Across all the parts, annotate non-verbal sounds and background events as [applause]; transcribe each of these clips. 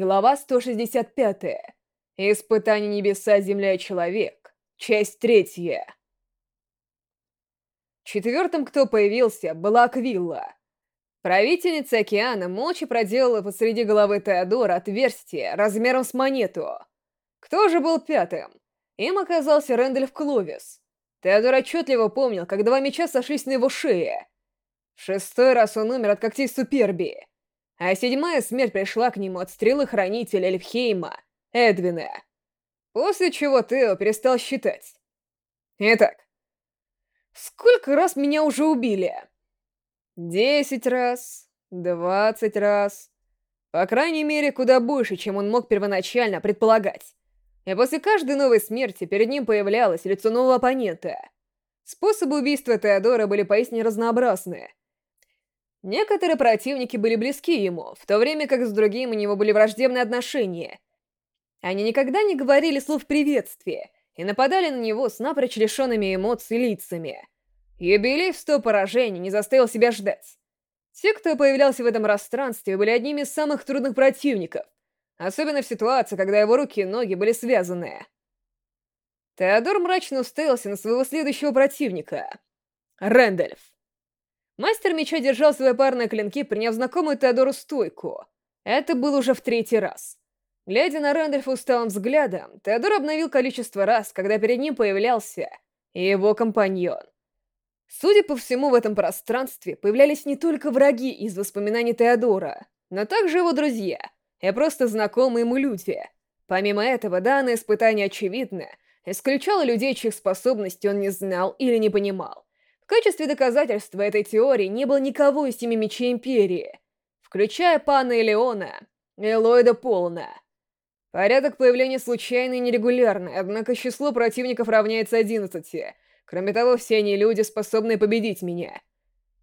Глава 165. Испытание небеса, земля и человек. Часть третья. Четвертым, кто появился, была Аквилла. Правительница океана молча проделала посреди головы Теодора отверстие размером с монету. Кто же был пятым? Им оказался Рэндальф Кловис. Теодор отчетливо помнил, как два меча сошлись на его шее. шестой раз он умер от когтей Суперби. А седьмая смерть пришла к нему от стрелы хранителя Эльфхейма, Эдвина. После чего Тео перестал считать. Итак, сколько раз меня уже убили? Десять раз, двадцать раз. По крайней мере, куда больше, чем он мог первоначально предполагать. И после каждой новой смерти перед ним появлялось лицо нового оппонента. Способы убийства Теодора были поистине разнообразны. Некоторые противники были близки ему, в то время как с другим у него были враждебные отношения. Они никогда не говорили слов приветствия и нападали на него с напрочь лишенными эмоций лицами. Юбилей в сто поражений не заставил себя ждать. Те, кто появлялся в этом пространстве, были одними из самых трудных противников, особенно в ситуации, когда его руки и ноги были связаны. Теодор мрачно уставился на своего следующего противника — Рэндальф. Мастер меча держал свои парные клинки, приняв знакомую Теодору стойку. Это был уже в третий раз. Глядя на Рэндальфа усталым взглядом, Теодор обновил количество раз, когда перед ним появлялся его компаньон. Судя по всему, в этом пространстве появлялись не только враги из воспоминаний Теодора, но также его друзья и просто знакомые ему люди. Помимо этого, данное испытание, очевидно, исключало людей, чьих способностей он не знал или не понимал. В качестве доказательства этой теории не было никого из Семи Мечей Империи, включая пана Элеона и Ллойда Полна. Порядок появления случайный и нерегулярный, однако число противников равняется одиннадцати — Кроме того, все они люди, способные победить меня.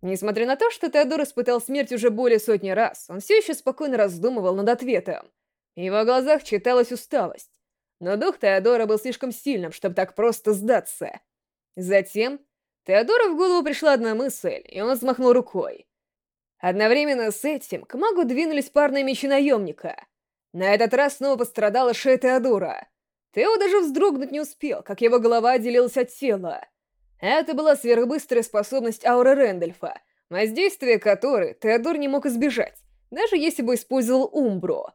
Несмотря на то, что Теодор испытал смерть уже более сотни раз, он все еще спокойно раздумывал над ответом. В его глазах читалась усталость. Но дух Теодора был слишком сильным, чтобы так просто сдаться. Затем Теодору в голову пришла одна мысль, и он взмахнул рукой. Одновременно с этим к магу двинулись парные мечи наемника. На этот раз снова пострадала шея Теодора. Тео даже вздрогнуть не успел, как его голова отделилась от тела. Это была сверхбыстрая способность ауры Рэндольфа, воздействие которой Теодор не мог избежать, даже если бы использовал Умбру.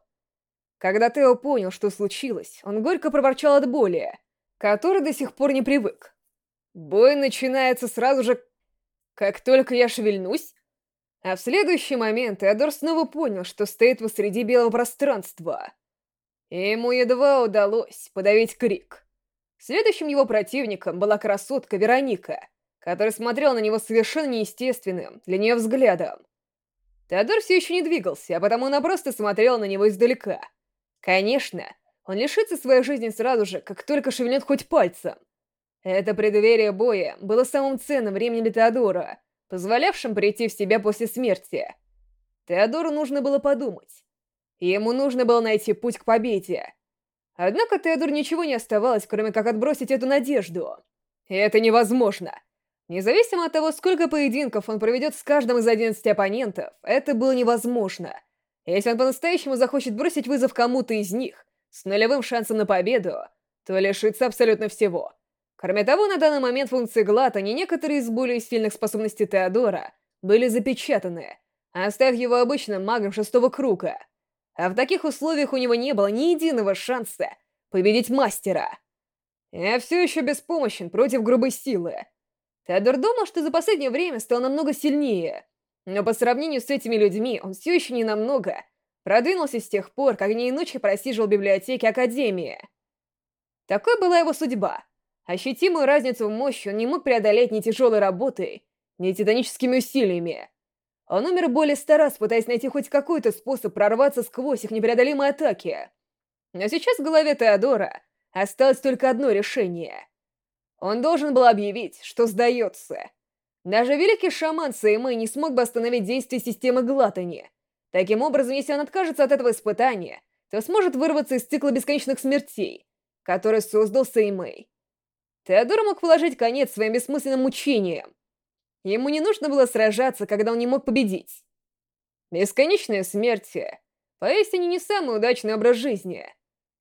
Когда Тео понял, что случилось, он горько проворчал от боли, который до сих пор не привык. Бой начинается сразу же, как только я шевельнусь. А в следующий момент Теодор снова понял, что стоит посреди белого пространства. И ему едва удалось подавить крик. Следующим его противником была красотка Вероника, которая смотрела на него совершенно неестественным для нее взглядом. Теодор все еще не двигался, а потому она просто смотрела на него издалека. Конечно, он лишится своей жизни сразу же, как только шевельнет хоть пальцем. Это преддверие боя было самым ценным временем для Теодора, позволявшим прийти в себя после смерти. Теодору нужно было подумать. Ему нужно было найти путь к победе. Однако Теодор ничего не оставалось, кроме как отбросить эту надежду. И это невозможно. Независимо от того, сколько поединков он проведет с каждым из 11 оппонентов, это было невозможно. Если он по-настоящему захочет бросить вызов кому-то из них, с нулевым шансом на победу, то лишится абсолютно всего. Кроме того, на данный момент функции Глата не некоторые из более сильных способностей Теодора были запечатаны, оставив его обычным магом шестого круга — а в таких условиях у него не было ни единого шанса победить мастера. Я все еще беспомощен против грубой силы. Теодор думал, что за последнее время стал намного сильнее, но по сравнению с этими людьми он все еще не намного продвинулся с тех пор, как дни и ночи просиживал в библиотеке Академии. Такой была его судьба. Ощутимую разницу в мощи он не мог преодолеть ни тяжелой работой, ни титаническими усилиями. Он умер более ста раз, пытаясь найти хоть какой-то способ прорваться сквозь их непреодолимые атаки. Но сейчас в голове Теодора осталось только одно решение. Он должен был объявить, что сдается. Даже великий шаман Сеймэй не смог бы остановить действие системы Глатани. Таким образом, если он откажется от этого испытания, то сможет вырваться из цикла бесконечных смертей, который создал Сеймэй. Теодор мог положить конец своим бессмысленным мучениям, Ему не нужно было сражаться, когда он не мог победить. Бесконечные смерти Поистине не самый удачный образ жизни.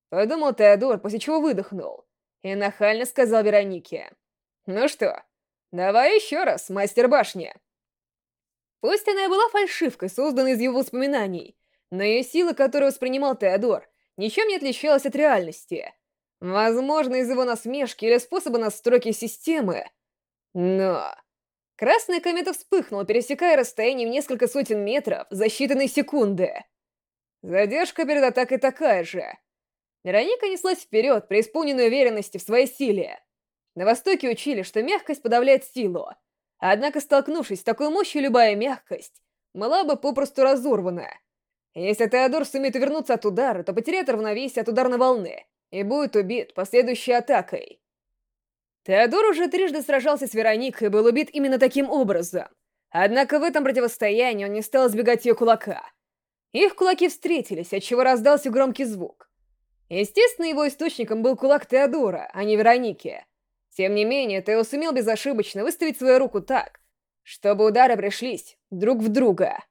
Подумал Теодор, после чего выдохнул. И нахально сказал Веронике. «Ну что, давай еще раз, мастер башни». Пусть она и была фальшивкой, созданной из его воспоминаний, но ее сила, которую воспринимал Теодор, ничем не отличалась от реальности. Возможно, из его насмешки или способа настройки системы. Но... Красная комета вспыхнула, пересекая расстояние в несколько сотен метров за считанные секунды. Задержка перед атакой такая же. Вероника неслась вперед, преисполненной уверенности в своей силе. На Востоке учили, что мягкость подавляет силу. Однако, столкнувшись с такой мощью, любая мягкость была бы попросту разорвана. Если Теодор сумеет увернуться от удара, то потеряет равновесие от ударной волны и будет убит последующей атакой. Теодор уже трижды сражался с Вероникой и был убит именно таким образом. Однако в этом противостоянии он не стал избегать ее кулака. Их кулаки встретились, отчего раздался громкий звук. Естественно, его источником был кулак Теодора, а не Вероники. Тем не менее, Тео сумел безошибочно выставить свою руку так, чтобы удары пришлись друг в друга.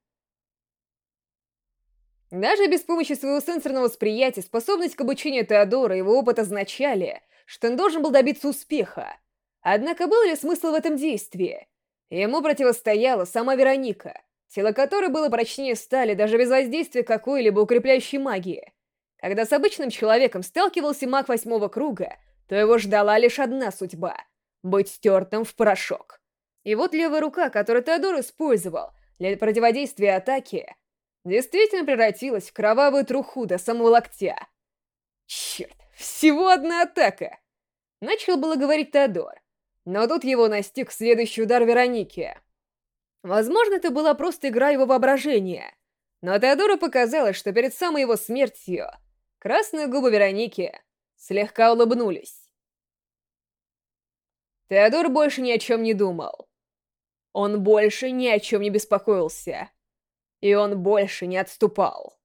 Даже без помощи своего сенсорного восприятия способность к обучению Теодора и его опыт означали, что он должен был добиться успеха. Однако был ли смысл в этом действии? Ему противостояла сама Вероника, тело которой было прочнее стали даже без воздействия какой-либо укрепляющей магии. Когда с обычным человеком сталкивался маг восьмого круга, то его ждала лишь одна судьба — быть стертым в порошок. И вот левая рука, которую Теодор использовал для противодействия атаке, действительно превратилась в кровавую труху до самого локтя. Черт, всего одна атака! Начал было говорить Теодор, но тут его настиг следующий удар Вероники. Возможно, это была просто игра его воображения, но Теодору показалось, что перед самой его смертью красные губы Вероники слегка улыбнулись. Теодор больше ни о чем не думал. Он больше ни о чем не беспокоился и он больше не отступал.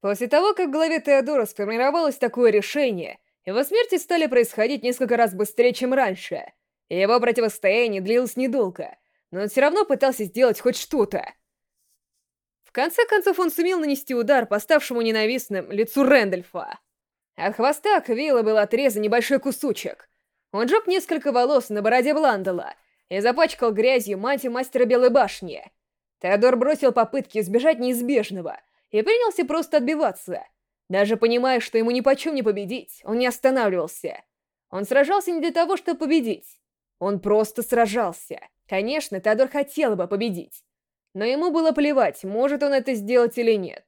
После того, как в голове Теодора сформировалось такое решение, его смерти стали происходить несколько раз быстрее, чем раньше, его противостояние длилось недолго, но он все равно пытался сделать хоть что-то. В конце концов, он сумел нанести удар по ставшему ненавистным лицу Рэндольфа. От хвоста Квилла был отрезан небольшой кусочек. Он жег несколько волос на бороде Бландела и запачкал грязью мантию мастера Белой Башни — Теодор бросил попытки избежать неизбежного и принялся просто отбиваться. Даже понимая, что ему нипочем не победить, он не останавливался. Он сражался не для того, чтобы победить. Он просто сражался. Конечно, Теодор хотел бы победить. Но ему было плевать, может он это сделать или нет.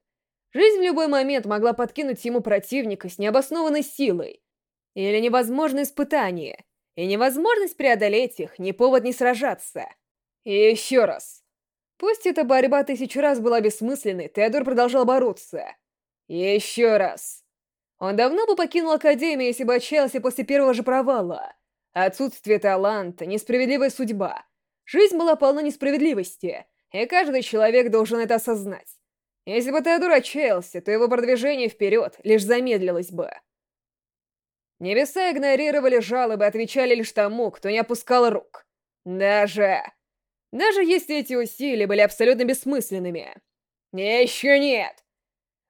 Жизнь в любой момент могла подкинуть ему противника с необоснованной силой. Или невозможное испытание. И невозможность преодолеть их не повод не сражаться. И еще раз. Пусть эта борьба тысячу раз была бессмысленной, Теодор продолжал бороться. Еще раз. Он давно бы покинул Академию, если бы отчаялся после первого же провала. Отсутствие таланта, несправедливая судьба. Жизнь была полна несправедливости, и каждый человек должен это осознать. Если бы Теодор отчаялся, то его продвижение вперед лишь замедлилось бы. Небеса игнорировали жалобы, отвечали лишь тому, кто не опускал рук. Даже даже если эти усилия были абсолютно бессмысленными. Еще нет!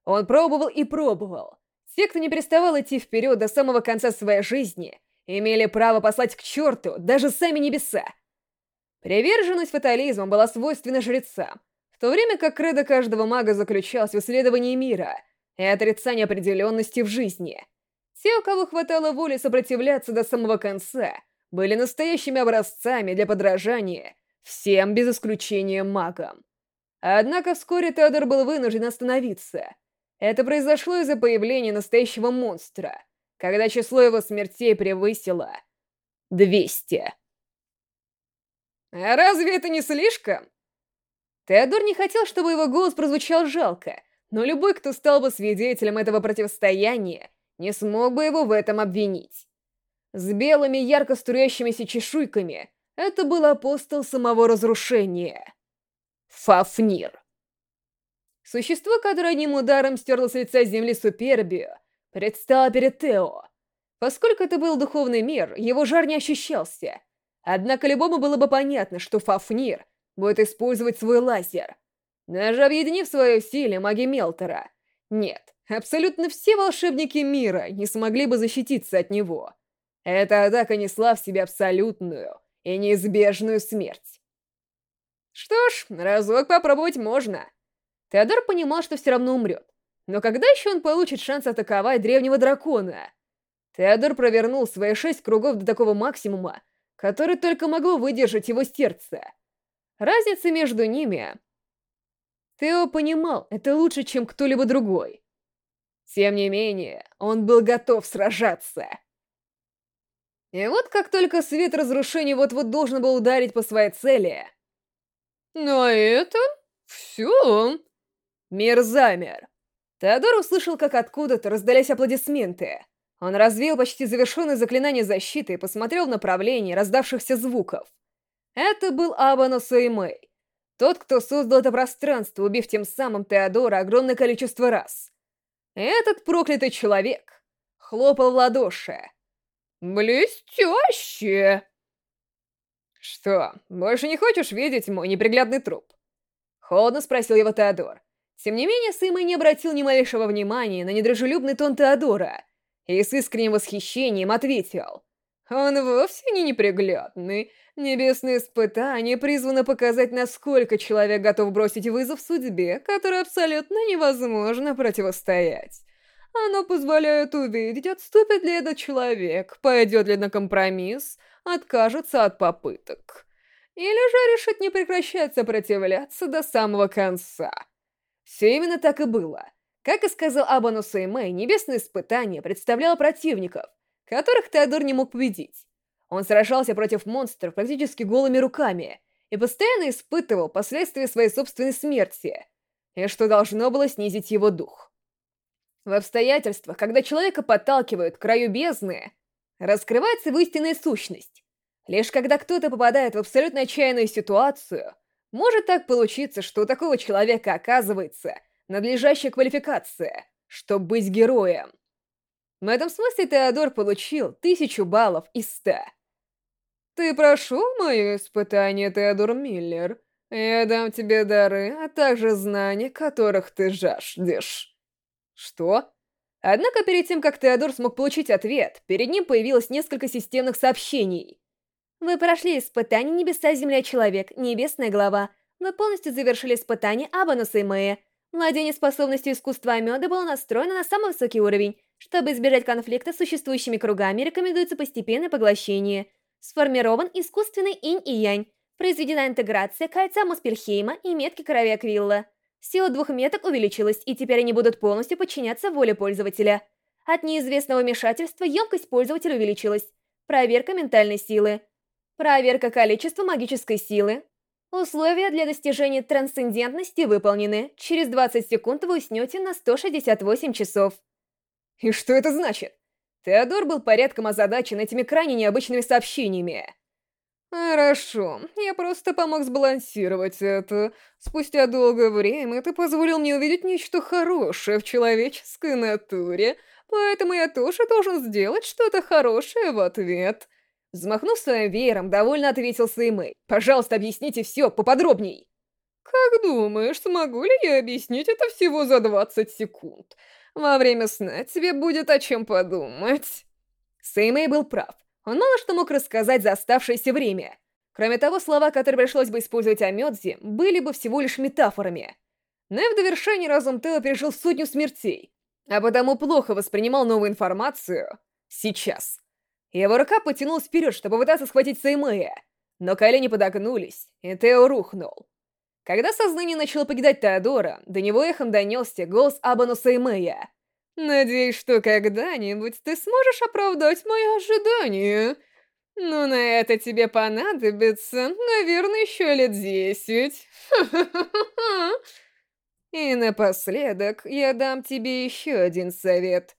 Он пробовал и пробовал. Те, кто не переставал идти вперед до самого конца своей жизни, имели право послать к черту даже сами небеса. Приверженность фатализму была свойственна жрецам, в то время как кредо каждого мага заключалась в исследовании мира и отрицании определенности в жизни. Те, у кого хватало воли сопротивляться до самого конца, были настоящими образцами для подражания Всем без исключения магам. Однако вскоре Теодор был вынужден остановиться. Это произошло из-за появления настоящего монстра, когда число его смертей превысило 200. А разве это не слишком? Теодор не хотел, чтобы его голос прозвучал жалко, но любой, кто стал бы свидетелем этого противостояния, не смог бы его в этом обвинить. С белыми ярко струящимися чешуйками это был апостол самого разрушения. Фафнир. Существо, которое одним ударом стерло с лица земли Супербию, предстало перед Тео. Поскольку это был духовный мир, его жар не ощущался. Однако любому было бы понятно, что Фафнир будет использовать свой лазер. Даже объединив свое силе маги Мелтора, Нет, абсолютно все волшебники мира не смогли бы защититься от него. Эта атака несла в себе абсолютную и неизбежную смерть. Что ж, разок попробовать можно. Теодор понимал, что все равно умрет. Но когда еще он получит шанс атаковать древнего дракона? Теодор провернул свои шесть кругов до такого максимума, который только могло выдержать его сердце. Разница между ними... Тео понимал, это лучше, чем кто-либо другой. Тем не менее, он был готов сражаться. И вот как только свет разрушения вот-вот должен был ударить по своей цели... На этом все. Мир замер. Теодор услышал, как откуда-то раздались аплодисменты. Он развеял почти завершенное заклинание защиты и посмотрел в направлении раздавшихся звуков. Это был Абану Суэмэй. Тот, кто создал это пространство, убив тем самым Теодора огромное количество раз. Этот проклятый человек хлопал в ладоши. «Блестяще!» «Что, больше не хочешь видеть мой неприглядный труп?» Холодно спросил его Теодор. Тем не менее, Сымой не обратил ни малейшего внимания на недружелюбный тон Теодора и с искренним восхищением ответил. «Он вовсе не неприглядный. Небесные испытания призваны показать, насколько человек готов бросить вызов судьбе, которой абсолютно невозможно противостоять. Оно позволяет увидеть, отступит ли этот человек, пойдет ли на компромисс, откажется от попыток. Или же решит не прекращать сопротивляться до самого конца». Все именно так и было. Как и сказал Абану Сеймэй, небесное испытание представляло противников, которых Теодор не мог победить. Он сражался против монстров практически голыми руками и постоянно испытывал последствия своей собственной смерти, и что должно было снизить его дух. В обстоятельствах, когда человека подталкивают к краю бездны, раскрывается его истинная сущность. Лишь когда кто-то попадает в абсолютно отчаянную ситуацию, может так получиться, что у такого человека оказывается надлежащая квалификация, чтобы быть героем. В этом смысле Теодор получил тысячу баллов из ста. Ты прошел мое испытание, Теодор Миллер. Я дам тебе дары, а также знания, которых ты жаждешь. Что? Однако перед тем, как Теодор смог получить ответ, перед ним появилось несколько системных сообщений. Вы прошли испытание Небеса, Земля, Человек, Небесная Глава. Вы полностью завершили испытание Абануса и Мэя. Владение способностью искусства меда было настроено на самый высокий уровень. Чтобы избежать конфликта с существующими кругами, рекомендуется постепенное поглощение. Сформирован искусственный инь и янь. Произведена интеграция кольца Муспельхейма и метки крови Аквилла. Сила двух меток увеличилась, и теперь они будут полностью подчиняться воле пользователя. От неизвестного вмешательства емкость пользователя увеличилась. Проверка ментальной силы. Проверка количества магической силы. Условия для достижения трансцендентности выполнены. Через 20 секунд вы уснете на 168 часов. И что это значит? Теодор был порядком озадачен этими крайне необычными сообщениями. «Хорошо, я просто помог сбалансировать это. Спустя долгое время ты позволил мне увидеть нечто хорошее в человеческой натуре, поэтому я тоже должен сделать что-то хорошее в ответ. Взмахнув своим веером, довольно ответил Сэймэй. «Пожалуйста, объясните все поподробней». «Как думаешь, смогу ли я объяснить это всего за 20 секунд? Во время сна тебе будет о чем подумать». Сэймэй был прав. Он мало что мог рассказать за оставшееся время. Кроме того, слова, которые пришлось бы использовать о Мёдзе, были бы всего лишь метафорами. Но и в довершении разум Тео пережил сотню смертей, а потому плохо воспринимал новую информацию сейчас. Его рука потянулась вперед, чтобы пытаться схватить Сеймея, но колени подогнулись, и Тео рухнул. Когда сознание начало покидать Теодора, до него эхом донесся голос Абану Сеймея. «Надеюсь, что когда-нибудь ты сможешь оправдать мои ожидания. Но на это тебе понадобится, наверное, еще лет десять. [laughs] И напоследок я дам тебе еще один совет».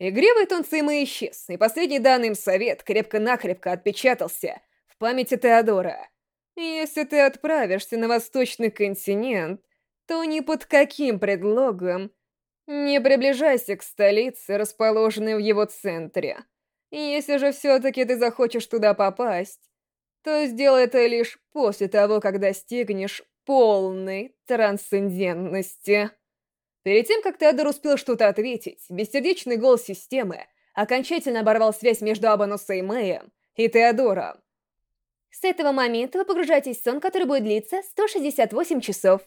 Игривый тон Сыма исчез, и последний данный им совет крепко-накрепко отпечатался в памяти Теодора. Если ты отправишься на восточный континент, то ни под каким предлогом не приближайся к столице, расположенной в его центре. Если же все-таки ты захочешь туда попасть, то сделай это лишь после того, как достигнешь полной трансцендентности. Перед тем, как Теодор успел что-то ответить, бессердечный голос системы окончательно оборвал связь между Абанусом и Мэем и Теодором. С этого момента вы погружаетесь в сон, который будет длиться 168 часов.